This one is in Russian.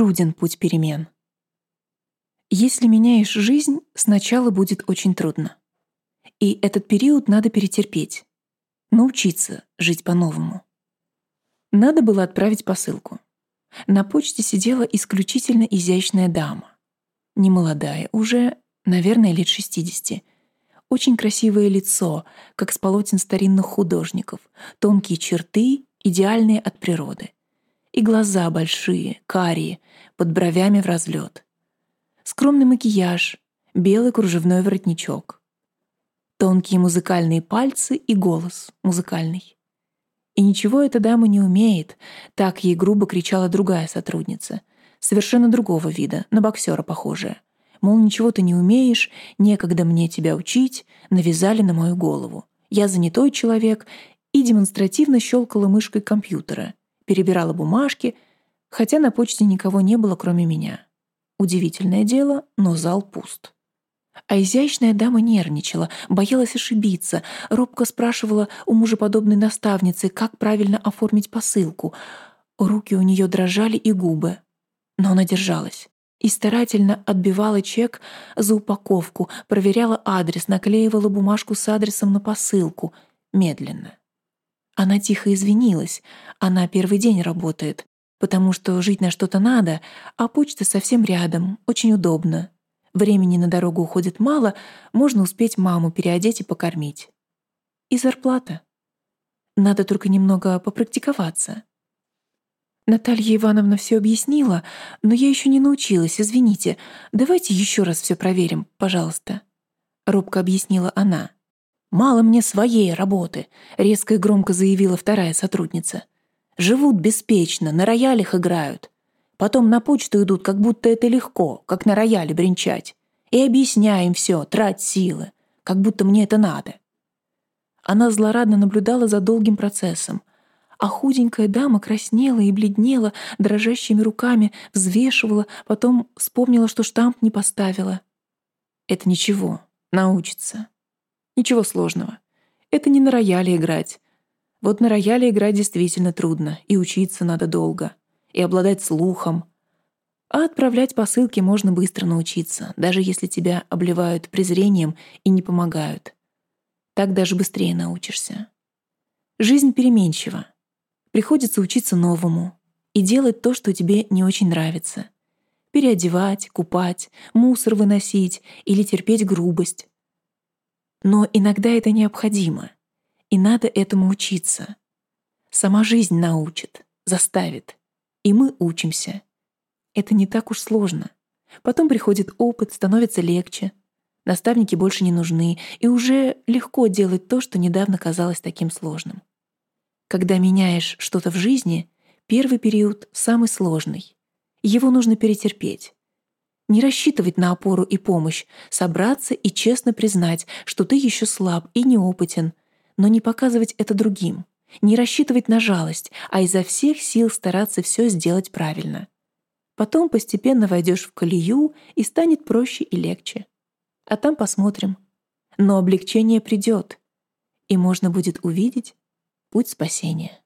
Труден путь перемен. Если меняешь жизнь, сначала будет очень трудно. И этот период надо перетерпеть. Научиться жить по-новому. Надо было отправить посылку. На почте сидела исключительно изящная дама. Немолодая, уже, наверное, лет 60. Очень красивое лицо, как с полотен старинных художников, тонкие черты, идеальные от природы. И глаза большие, карие, под бровями в разлет. Скромный макияж, белый кружевной воротничок. Тонкие музыкальные пальцы и голос музыкальный. И ничего эта дама не умеет, так ей грубо кричала другая сотрудница, совершенно другого вида, на боксера похожая. Мол, ничего ты не умеешь, некогда мне тебя учить, навязали на мою голову. Я занятой человек и демонстративно щелкала мышкой компьютера, перебирала бумажки, хотя на почте никого не было, кроме меня. Удивительное дело, но зал пуст. А изящная дама нервничала, боялась ошибиться, робко спрашивала у мужеподобной наставницы, как правильно оформить посылку. Руки у нее дрожали и губы. Но она держалась и старательно отбивала чек за упаковку, проверяла адрес, наклеивала бумажку с адресом на посылку. Медленно. Она тихо извинилась. Она первый день работает, потому что жить на что-то надо, а почта совсем рядом, очень удобно. Времени на дорогу уходит мало, можно успеть маму переодеть и покормить. И зарплата. Надо только немного попрактиковаться. Наталья Ивановна все объяснила, но я еще не научилась, извините. Давайте еще раз все проверим, пожалуйста. Робко объяснила она. «Мало мне своей работы», — резко и громко заявила вторая сотрудница. «Живут беспечно, на роялях играют. Потом на почту идут, как будто это легко, как на рояле бренчать. И объясняем все, трать силы, как будто мне это надо. Она злорадно наблюдала за долгим процессом, а худенькая дама краснела и бледнела, дрожащими руками взвешивала, потом вспомнила, что штамп не поставила. Это ничего, научится. Ничего сложного. Это не на рояле играть. Вот на рояле играть действительно трудно, и учиться надо долго и обладать слухом. А отправлять посылки можно быстро научиться, даже если тебя обливают презрением и не помогают. Так даже быстрее научишься. Жизнь переменчива. Приходится учиться новому и делать то, что тебе не очень нравится. Переодевать, купать, мусор выносить или терпеть грубость. Но иногда это необходимо, и надо этому учиться. Сама жизнь научит, заставит. И мы учимся. Это не так уж сложно. Потом приходит опыт, становится легче. Наставники больше не нужны, и уже легко делать то, что недавно казалось таким сложным. Когда меняешь что-то в жизни, первый период самый сложный. Его нужно перетерпеть. Не рассчитывать на опору и помощь, собраться и честно признать, что ты еще слаб и неопытен, но не показывать это другим. Не рассчитывать на жалость, а изо всех сил стараться все сделать правильно. Потом постепенно войдешь в колею и станет проще и легче. А там посмотрим. Но облегчение придет, и можно будет увидеть путь спасения.